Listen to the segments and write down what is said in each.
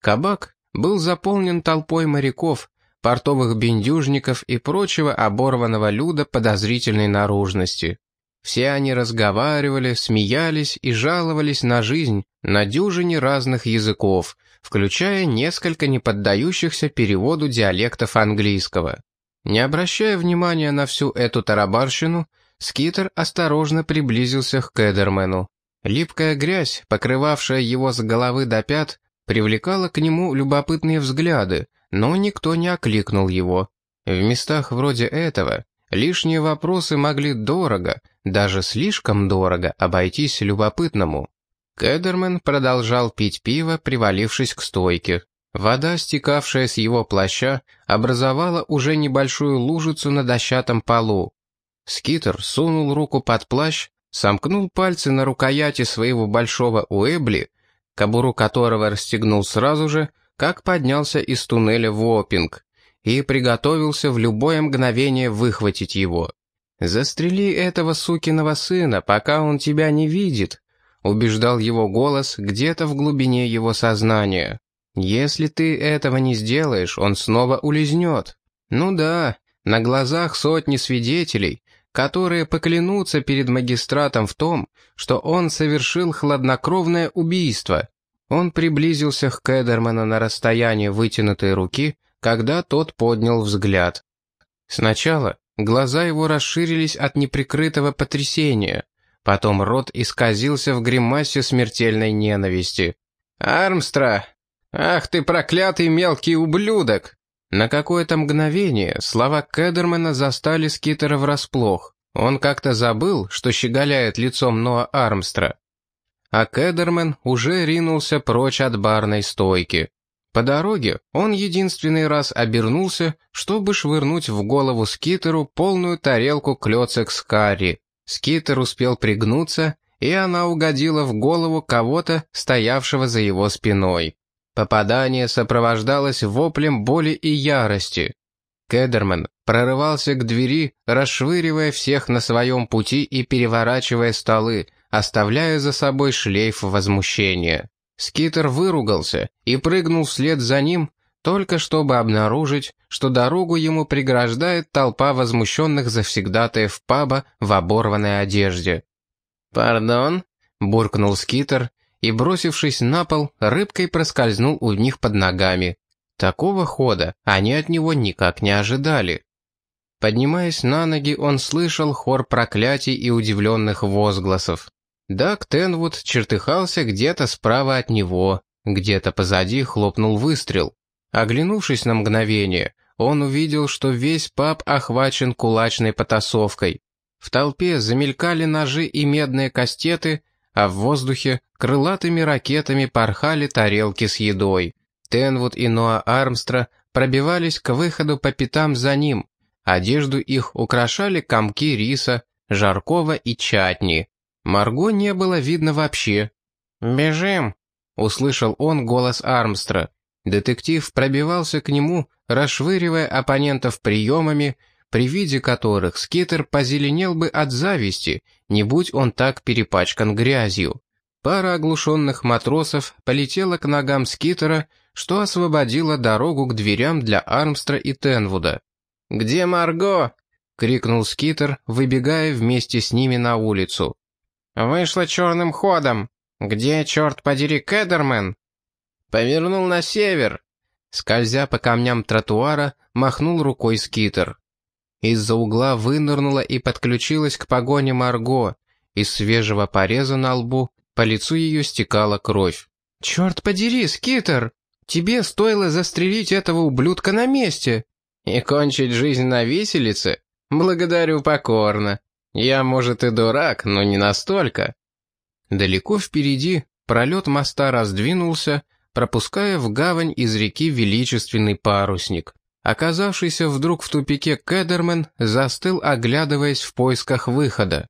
Кабак был заполнен толпой моряков, портовых бендюжников и прочего оборванного люда подозрительной наружности. Все они разговаривали, смеялись и жаловались на жизнь на дюжине разных языков, включая несколько неподдающихся переводу диалектов английского. Не обращая внимания на всю эту тарабарщину, Скитер осторожно приблизился к Кедермену. Липкая грязь, покрывавшая его с головы до пят, привлекала к нему любопытные взгляды, но никто не окликнул его. В местах вроде этого лишние вопросы могли дорого, даже слишком дорого, обойтись любопытному. Кедермен продолжал пить пиво, привалившись к стойке. Вода, стекавшая с его плаща, образовала уже небольшую лужицу на дощатом полу. Скитер сунул руку под плащ, сомкнул пальцы на рукояти своего большого уэбли, кобуру которого расстегнул сразу же, как поднялся из туннеля в Опинг, и приготовился в любое мгновение выхватить его. «Застрели этого сукиного сына, пока он тебя не видит», убеждал его голос где-то в глубине его сознания. «Если ты этого не сделаешь, он снова улизнет. Ну да, на глазах сотни свидетелей, которые поклянутся перед магистратом в том, что он совершил хладнокровное убийство. Он приблизился к Кедерману на расстояние вытянутой руки, когда тот поднял взгляд. Сначала глаза его расширились от неприкрытого потрясения, потом рот исказился в гримасе смертельной ненависти. «Армстра! Ах ты проклятый мелкий ублюдок!» На какое-то мгновение слова Кедермана застали Скитера врасплох. Он как-то забыл, что щеголяет лицом Ноа Армстра. А Кедермен уже ринулся прочь от барной стойки. По дороге он единственный раз обернулся, чтобы швырнуть в голову Скитеру полную тарелку клёцек с карри. Скитер успел пригнуться, и она угодила в голову кого-то, стоявшего за его спиной. Попадание сопровождалось воплем боли и ярости. Кедерман прорывался к двери, расшвыривая всех на своем пути и переворачивая столы, оставляя за собой шлейф возмущения. Скитер выругался и прыгнул вслед за ним, только чтобы обнаружить, что дорогу ему преграждает толпа возмущенных завсегдатаев паба в оборванной одежде. «Пардон?» — буркнул Скитер и, бросившись на пол, рыбкой проскользнул у них под ногами. Такого хода они от него никак не ожидали. Поднимаясь на ноги, он слышал хор проклятий и удивленных возгласов. Даг Тенвуд чертыхался где-то справа от него, где-то позади хлопнул выстрел. Оглянувшись на мгновение, он увидел, что весь паб охвачен кулачной потасовкой. В толпе замелькали ножи и медные кастеты, а в воздухе крылатыми ракетами порхали тарелки с едой. Тенвуд и Ноа Армстра пробивались к выходу по пятам за ним. Одежду их украшали комки риса, жаркого и чатни. Марго не было видно вообще. «Бежим!» — услышал он голос Армстра. Детектив пробивался к нему, расшвыривая оппонентов приемами, при виде которых Скитер позеленел бы от зависти, не будь он так перепачкан грязью. Пара оглушенных матросов полетела к ногам Скитера, что освободило дорогу к дверям для Армстра и Тенвуда. «Где Марго?» — крикнул Скитер, выбегая вместе с ними на улицу. «Вышла черным ходом. Где, черт подери, Кедермен?» «Повернул на север». Скользя по камням тротуара, махнул рукой Скитер. Из-за угла вынырнула и подключилась к погоне Марго. Из свежего пореза на лбу по лицу ее стекала кровь. «Черт подери, Скитер! Тебе стоило застрелить этого ублюдка на месте!» «И кончить жизнь на виселице? Благодарю покорно. Я, может, и дурак, но не настолько». Далеко впереди пролет моста раздвинулся, пропуская в гавань из реки величественный парусник. Оказавшийся вдруг в тупике Кедермен застыл, оглядываясь в поисках выхода.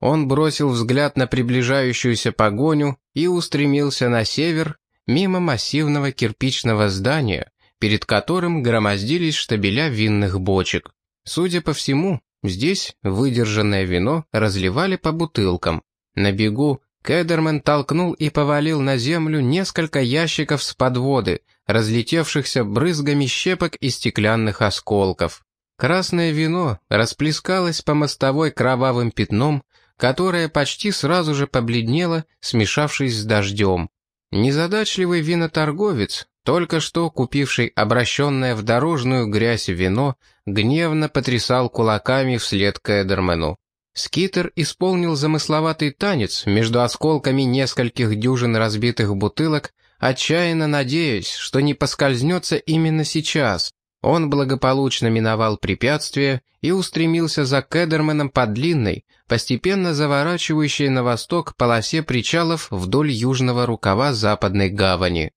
Он бросил взгляд на приближающуюся погоню и устремился на север, мимо массивного кирпичного здания, перед которым громоздились штабеля винных бочек. Судя по всему, здесь выдержанное вино разливали по бутылкам. На бегу Кедерман толкнул и повалил на землю несколько ящиков с подводы, разлетевшихся брызгами щепок и стеклянных осколков. Красное вино расплескалось по мостовой кровавым пятном, которое почти сразу же побледнело, смешавшись с дождем. Незадачливый виноторговец, только что купивший обращенное в дорожную грязь вино, гневно потрясал кулаками вслед Кедермену. Скитер исполнил замысловатый танец между осколками нескольких дюжин разбитых бутылок, отчаянно надеясь, что не поскользнется именно сейчас. Он благополучно миновал препятствие и устремился за Кедерменом по длинной, постепенно заворачивающей на восток полосе причалов вдоль южного рукава западной гавани.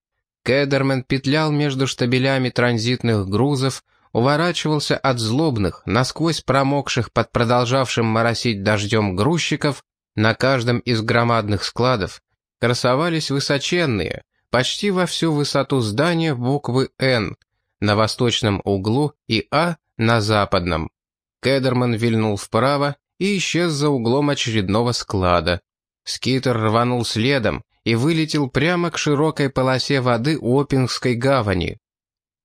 Кедермен петлял между штабелями транзитных грузов, уворачивался от злобных, насквозь промокших под продолжавшим моросить дождем грузчиков, на каждом из громадных складов красовались высоченные, почти во всю высоту здания буквы «Н», на восточном углу и «А» на западном. Кедерман вильнул вправо и исчез за углом очередного склада. Скитер рванул следом и вылетел прямо к широкой полосе воды Опингской гавани.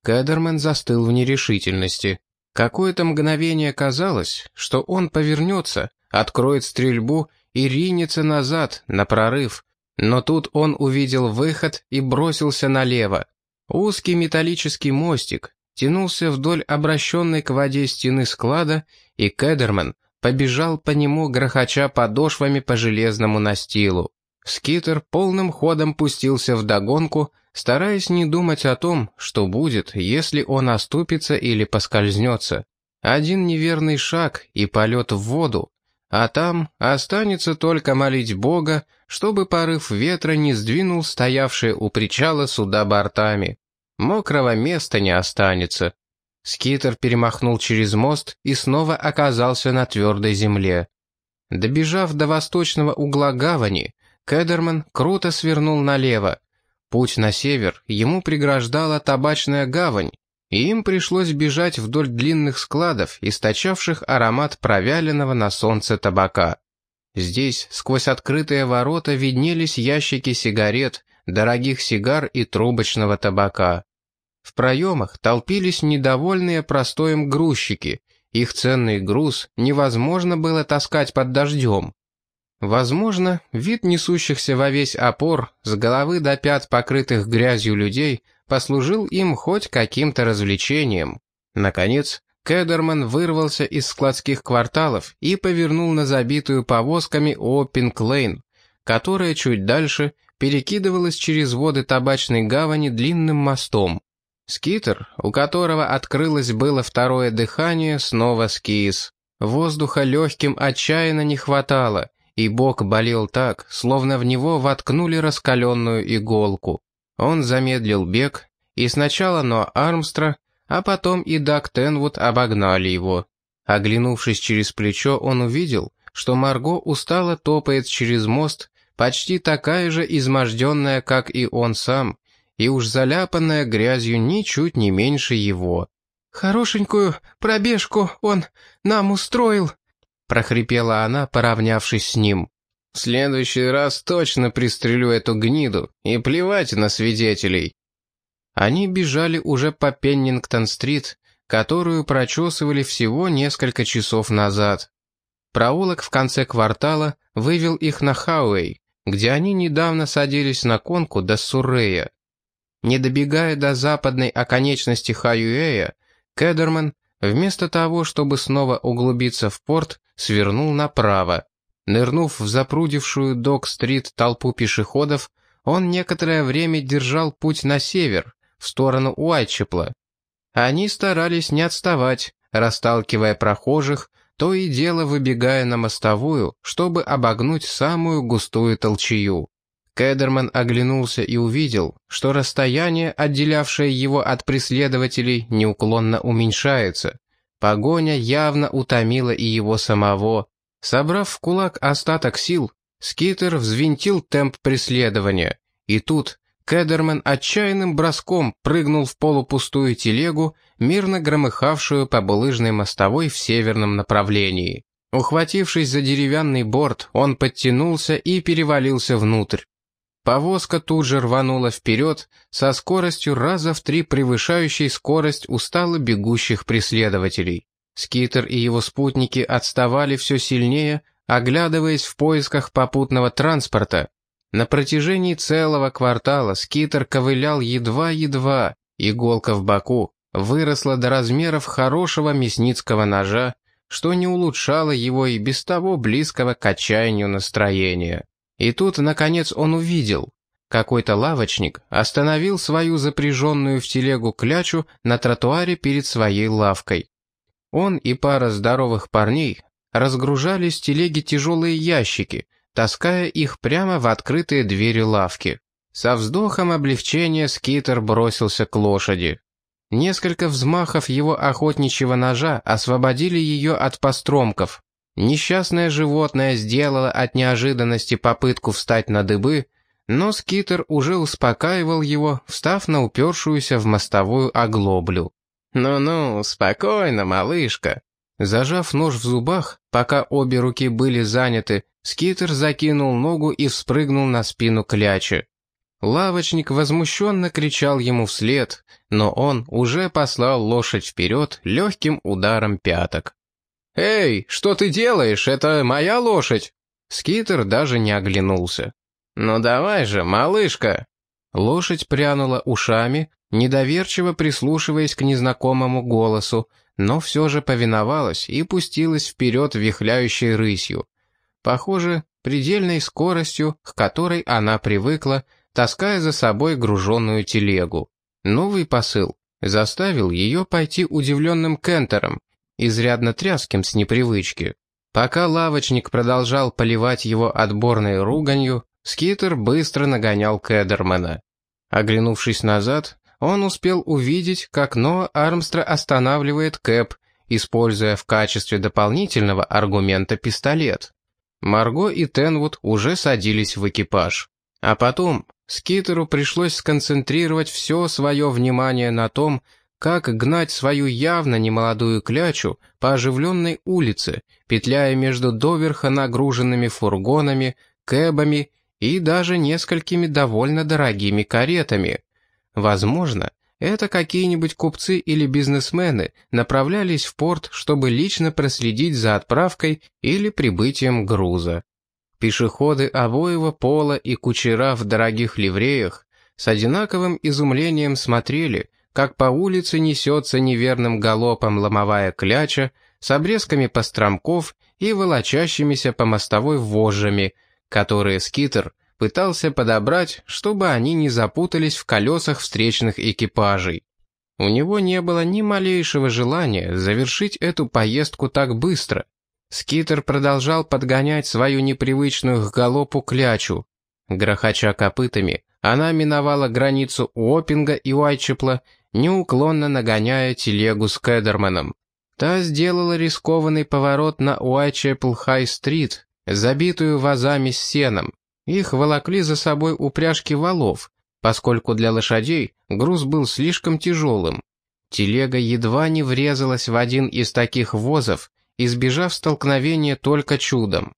Кедерман застыл в нерешительности. Какое-то мгновение казалось, что он повернется, откроет стрельбу и ринется назад, на прорыв, но тут он увидел выход и бросился налево. Узкий металлический мостик тянулся вдоль обращенной к воде стены склада, и Кедерман побежал по нему, грохоча подошвами по железному настилу. Скитер полным ходом пустился в догонку, стараясь не думать о том, что будет, если он оступится или поскользнется. Один неверный шаг и полет в воду, а там останется только молить Бога, чтобы порыв ветра не сдвинул стоявшие у причала суда бортами. Мокрого места не останется. Скитер перемахнул через мост и снова оказался на твердой земле. Добежав до восточного угла гавани, Кедерман круто свернул налево. Путь на север ему преграждала табачная гавань, и им пришлось бежать вдоль длинных складов, источавших аромат провяленного на солнце табака. Здесь, сквозь открытые ворота, виднелись ящики сигарет, дорогих сигар и трубочного табака. В проемах толпились недовольные простоем грузчики, их ценный груз невозможно было таскать под дождем. Возможно, вид несущихся во весь опор, с головы до пят покрытых грязью людей, послужил им хоть каким-то развлечением. Наконец, Кедерман вырвался из складских кварталов и повернул на забитую повозками Оппинг-Лейн, которая чуть дальше перекидывалась через воды табачной гавани длинным мостом. Скитер, у которого открылось было второе дыхание, снова скис. Воздуха легким отчаянно не хватало, и бок болел так, словно в него воткнули раскаленную иголку. Он замедлил бег, и сначала Ноа Армстра, а потом и Даг Тенвуд обогнали его. Оглянувшись через плечо, он увидел, что Марго устало топает через мост, почти такая же изможденная, как и он сам, и уж заляпанная грязью ничуть не меньше его. «Хорошенькую пробежку он нам устроил», прохрипела она, поравнявшись с ним. «В следующий раз точно пристрелю эту гниду, и плевать на свидетелей». Они бежали уже по Пеннингтон-стрит, которую прочесывали всего несколько часов назад. Проулок в конце квартала вывел их на Хауэй, где они недавно садились на конку до Суррея. Не добегая до западной оконечности Хаюэя, Кедерман Вместо того, чтобы снова углубиться в порт, свернул направо. Нырнув в запрудившую Док-стрит толпу пешеходов, он некоторое время держал путь на север, в сторону Уайтчепла. Они старались не отставать, расталкивая прохожих, то и дело выбегая на мостовую, чтобы обогнуть самую густую толчею. Кедерман оглянулся и увидел, что расстояние, отделявшее его от преследователей, неуклонно уменьшается. Погоня явно утомила и его самого. Собрав в кулак остаток сил, Скитер взвинтил темп преследования. И тут Кедерман отчаянным броском прыгнул в полупустую телегу, мирно громыхавшую по булыжной мостовой в северном направлении. Ухватившись за деревянный борт, он подтянулся и перевалился внутрь. Повозка тут же рванула вперед со скоростью раза в три превышающей скорость устало бегущих преследователей. Скитер и его спутники отставали все сильнее, оглядываясь в поисках попутного транспорта. На протяжении целого квартала Скитер ковылял едва-едва, иголка в боку выросла до размеров хорошего мясницкого ножа, что не улучшало его и без того близкого к отчаянию настроения. И тут, наконец, он увидел. Какой-то лавочник остановил свою запряженную в телегу клячу на тротуаре перед своей лавкой. Он и пара здоровых парней разгружали с телеги тяжелые ящики, таская их прямо в открытые двери лавки. Со вздохом облегчения Скитер бросился к лошади. Несколько взмахов его охотничьего ножа освободили ее от постромков. Несчастное животное сделало от неожиданности попытку встать на дыбы, но Скитер уже успокаивал его, встав на упершуюся в мостовую оглоблю. «Ну-ну, спокойно, малышка». Зажав нож в зубах, пока обе руки были заняты, Скитер закинул ногу и вспрыгнул на спину клячи. Лавочник возмущенно кричал ему вслед, но он уже послал лошадь вперед легким ударом пяток. «Эй, что ты делаешь? Это моя лошадь!» Скитер даже не оглянулся. «Ну давай же, малышка!» Лошадь прянула ушами, недоверчиво прислушиваясь к незнакомому голосу, но все же повиновалась и пустилась вперед вихляющей рысью. Похоже, предельной скоростью, к которой она привыкла, таская за собой груженную телегу. Новый посыл заставил ее пойти удивленным кентером, изрядно тряским с непривычки. Пока лавочник продолжал поливать его отборной руганью, Скитер быстро нагонял Кедермана. Оглянувшись назад, он успел увидеть, как Ноа Армстра останавливает Кэп, используя в качестве дополнительного аргумента пистолет. Марго и Тенвуд уже садились в экипаж. А потом Скитеру пришлось сконцентрировать все свое внимание на том, как гнать свою явно немолодую клячу по оживленной улице, петляя между доверха нагруженными фургонами, кэбами и даже несколькими довольно дорогими каретами. Возможно, это какие-нибудь купцы или бизнесмены направлялись в порт, чтобы лично проследить за отправкой или прибытием груза. Пешеходы обоего пола и кучера в дорогих ливреях с одинаковым изумлением смотрели, как по улице несется неверным галопом ломовая кляча с обрезками постромков и волочащимися по мостовой вожжами, которые скитер пытался подобрать, чтобы они не запутались в колесах встречных экипажей. У него не было ни малейшего желания завершить эту поездку так быстро, Скитер продолжал подгонять свою непривычную к галопу клячу. Грохоча копытами, она миновала границу Уоппинга и Уайчепла, неуклонно нагоняя телегу с Кедерманом. Та сделала рискованный поворот на Уайчепл-Хай-стрит, забитую вазами с сеном. Их волокли за собой упряжки валов, поскольку для лошадей груз был слишком тяжелым. Телега едва не врезалась в один из таких возов, избежав столкновения только чудом.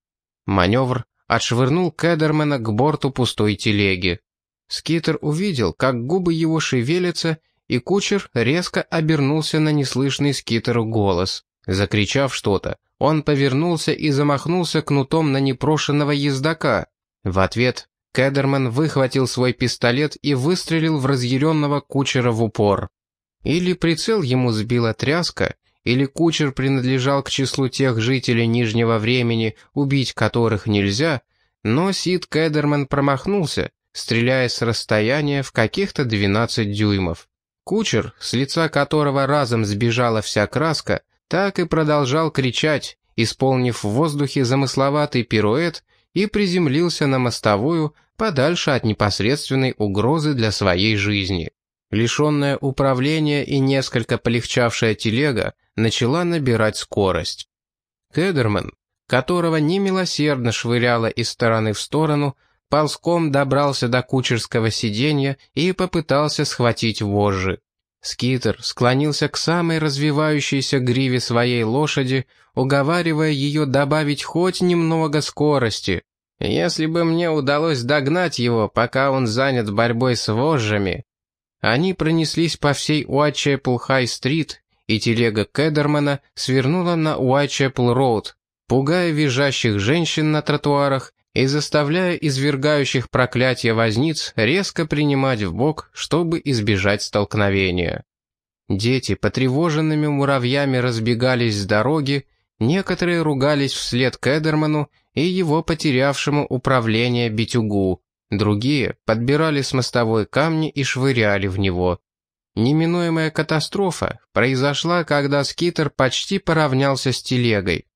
Маневр отшвырнул Кедермена к борту пустой телеги. Скитер увидел, как губы его шевелятся, и кучер резко обернулся на неслышный Скитеру голос. Закричав что-то, он повернулся и замахнулся кнутом на непрошенного ездока. В ответ Кедерман выхватил свой пистолет и выстрелил в разъяренного кучера в упор. Или прицел ему сбила тряска, или кучер принадлежал к числу тех жителей Нижнего времени, убить которых нельзя, но Сид Кедерман промахнулся, стреляя с расстояния в каких-то 12 дюймов. Кучер, с лица которого разом сбежала вся краска, так и продолжал кричать, исполнив в воздухе замысловатый пируэт и приземлился на мостовую подальше от непосредственной угрозы для своей жизни. Лишенная управления и несколько полегчавшая телега начала набирать скорость. Кедерман, которого немилосердно швыряло из стороны в сторону, ползком добрался до кучерского сиденья и попытался схватить вожжи. Скитер склонился к самой развивающейся гриве своей лошади, уговаривая ее добавить хоть немного скорости. Если бы мне удалось догнать его, пока он занят борьбой с вожжами. Они пронеслись по всей Уайтчепл-Хай-стрит, и телега Кедермана свернула на Уайтчепл-Роуд, пугая визжащих женщин на тротуарах и заставляя извергающих проклятия возниц резко принимать в бок, чтобы избежать столкновения. Дети потревоженными муравьями разбегались с дороги, некоторые ругались вслед Кедерману и его потерявшему управление битюгу, другие подбирали с мостовой камни и швыряли в него. Неминуемая катастрофа произошла, когда скитер почти поравнялся с телегой.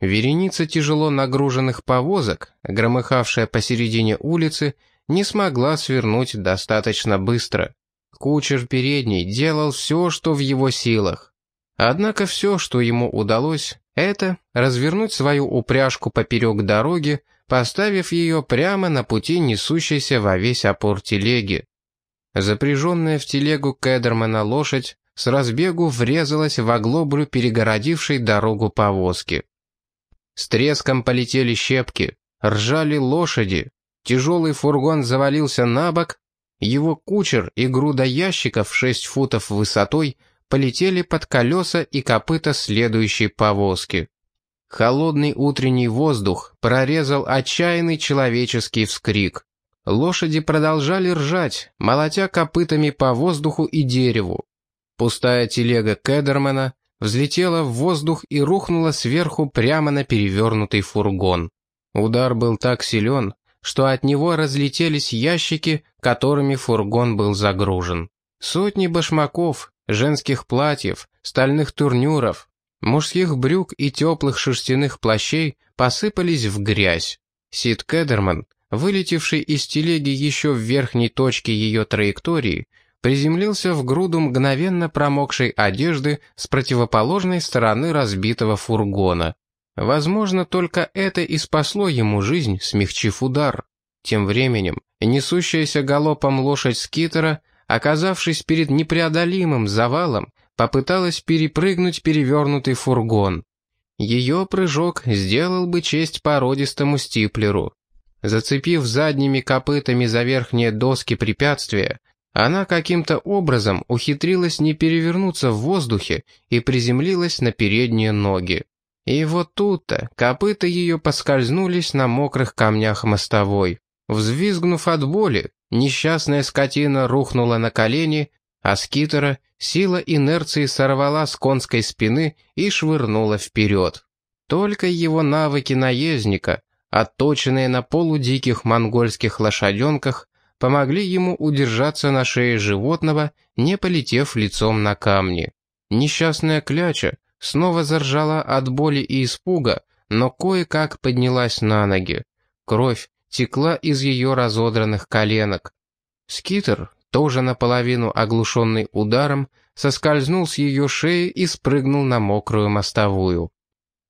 Вереница тяжело нагруженных повозок, громыхавшая посередине улицы, не смогла свернуть достаточно быстро. Кучер передний делал все, что в его силах. Однако все, что ему удалось, это развернуть свою упряжку поперек дороги, поставив ее прямо на пути несущейся во весь опор телеги. Запряженная в телегу Кедермана лошадь с разбегу врезалась в оглоблю перегородившей дорогу повозки. С треском полетели щепки, ржали лошади, тяжелый фургон завалился на бок, его кучер и груда ящиков в шесть футов высотой полетели под колеса и копыта следующей повозки. Холодный утренний воздух прорезал отчаянный человеческий вскрик. Лошади продолжали ржать, молотя копытами по воздуху и дереву. Пустая телега Кедермана взлетела в воздух и рухнула сверху прямо на перевернутый фургон. Удар был так силен, что от него разлетелись ящики, которыми фургон был загружен. Сотни башмаков, женских платьев, стальных турнюров, мужских брюк и теплых шерстяных плащей посыпались в грязь. Сид Кедерман, вылетевший из телеги еще в верхней точке ее траектории, приземлился в груду мгновенно промокшей одежды с противоположной стороны разбитого фургона. Возможно, только это и спасло ему жизнь, смягчив удар. Тем временем, несущаяся галопом лошадь скитера, оказавшись перед непреодолимым завалом, попыталась перепрыгнуть перевернутый фургон. Ее прыжок сделал бы честь породистому стиплеру. Зацепив задними копытами за верхние доски препятствия, она каким-то образом ухитрилась не перевернуться в воздухе и приземлилась на передние ноги. И вот тут-то копыта ее поскользнулись на мокрых камнях мостовой. Взвизгнув от боли, несчастная скотина рухнула на колени, а скитера сила инерции сорвала с конской спины и швырнула вперед. Только его навыки наездника, отточенные на полудиких монгольских лошаденках, помогли ему удержаться на шее животного, не полетев лицом на камни. Несчастная кляча снова заржала от боли и испуга, но кое-как поднялась на ноги. Кровь текла из ее разодранных коленок. Скитер, тоже наполовину оглушенный ударом, соскользнул с ее шеи и спрыгнул на мокрую мостовую.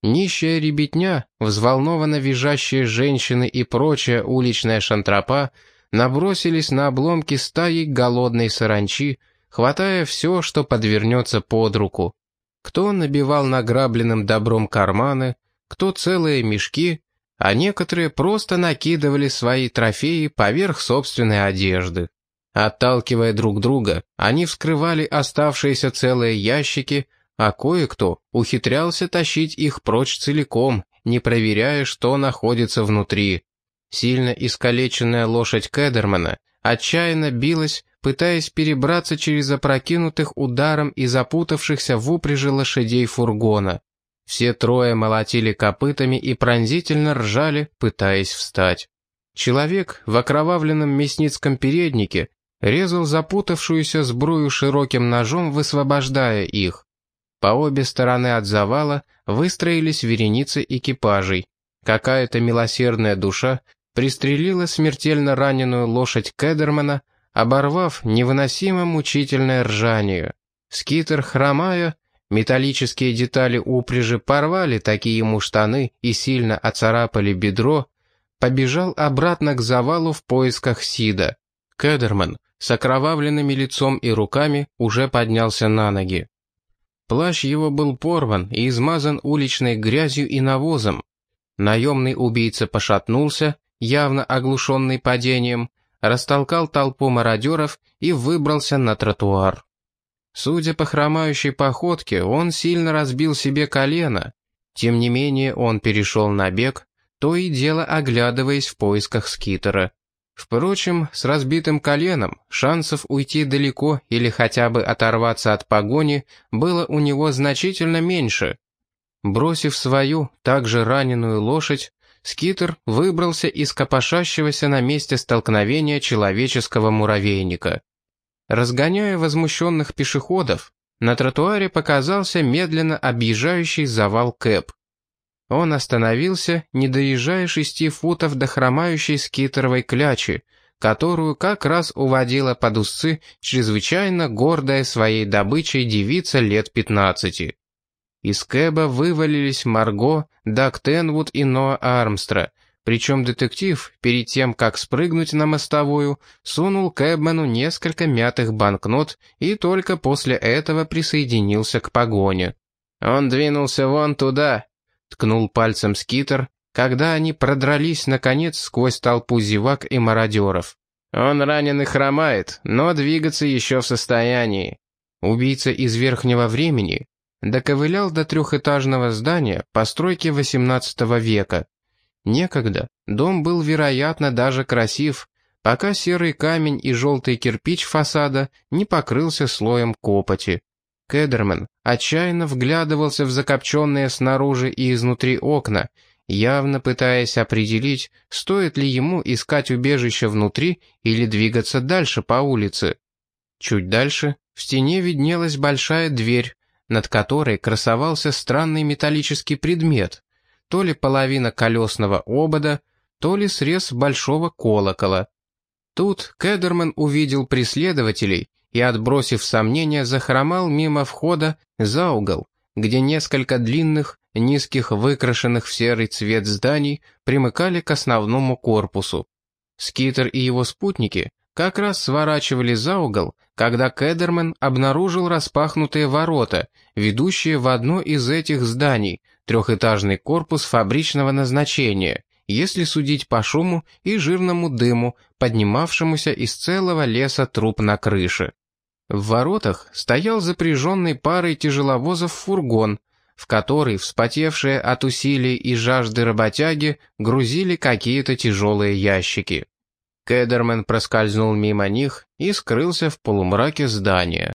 Нищая ребятня, взволнованно визжащие женщины и прочая уличная шантропа набросились на обломки стаи голодной саранчи, хватая все, что подвернется под руку. Кто набивал награбленным добром карманы, кто целые мешки, а некоторые просто накидывали свои трофеи поверх собственной одежды. Отталкивая друг друга, они вскрывали оставшиеся целые ящики, а кое-кто ухитрялся тащить их прочь целиком, не проверяя, что находится внутри. Сильно искалеченная лошадь Кедермана отчаянно билась, пытаясь перебраться через опрокинутых ударом и запутавшихся в упряжи лошадей фургона. Все трое молотили копытами и пронзительно ржали, пытаясь встать. Человек в окровавленном мясницком переднике резал запутавшуюся сбрую широким ножом, высвобождая их. По обе стороны от завала выстроились вереницы экипажей. Какая-то милосердная душа пристрелила смертельно раненую лошадь Кедермана, оборвав невыносимо мучительное ржание. Скитер, хромая, металлические детали упряжи порвали такие ему штаны и сильно оцарапали бедро, побежал обратно к завалу в поисках Сида. Кедерман с окровавленными лицом и руками, уже поднялся на ноги. Плащ его был порван и измазан уличной грязью и навозом. Наемный убийца пошатнулся, явно оглушенный падением, растолкал толпу мародеров и выбрался на тротуар. Судя по хромающей походке, он сильно разбил себе колено. Тем не менее он перешел на бег, то и дело оглядываясь в поисках скитера. Впрочем, с разбитым коленом шансов уйти далеко или хотя бы оторваться от погони было у него значительно меньше. Бросив свою, также раненую лошадь, скитер выбрался из копошащегося на месте столкновения человеческого муравейника. Разгоняя возмущенных пешеходов, на тротуаре показался медленно объезжающий завал Кэп. Он остановился, не доезжая шести футов до хромающей скитеровой клячи, которую как раз уводила под узцы чрезвычайно гордая своей добычей девица лет пятнадцати. Из Кэба вывалились Марго, Даг Тенвуд и Ноа Армстра, причем детектив, перед тем, как спрыгнуть на мостовую, сунул Кэбману несколько мятых банкнот и только после этого присоединился к погоне. «Он двинулся вон туда», ткнул пальцем скитер, когда они продрались, наконец, сквозь толпу зевак и мародеров. «Он ранен и хромает, но двигаться еще в состоянии». Убийца из верхнего времени доковылял до трехэтажного здания постройки XVIII века. Некогда дом был, вероятно, даже красив, пока серый камень и желтый кирпич фасада не покрылся слоем копоти. Кедерман отчаянно вглядывался в закопченные снаружи и изнутри окна, явно пытаясь определить, стоит ли ему искать убежище внутри или двигаться дальше по улице. Чуть дальше в стене виднелась большая дверь, над которой красовался странный металлический предмет, то ли половина колесного обода, то ли срез большого колокола. Тут Кедерман увидел преследователей и, отбросив сомнения, захромал мимо входа за угол, где несколько длинных, низких, выкрашенных в серый цвет зданий примыкали к основному корпусу. Скитер и его спутники как раз сворачивали за угол, когда Кедерман обнаружил распахнутые ворота, ведущие в одно из этих зданий, трехэтажный корпус фабричного назначения, если судить по шуму и жирному дыму, поднимавшемуся из целого леса труб на крыше. В воротах стоял запряженный парой тяжеловозов фургон, в который вспотевшие от усилий и жажды работяги грузили какие-то тяжелые ящики. Кедермен проскользнул мимо них и скрылся в полумраке здания.